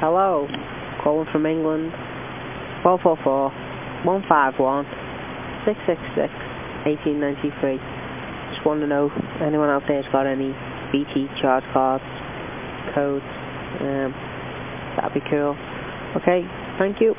Hello, calling from England, 444 151 666 1893. Just want to know if anyone out there's got any BT charge cards, codes, um, that'd be cool. Okay, thank you.